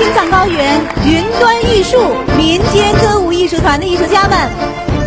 青藏高原云端玉树民间歌舞艺术团的艺术家们。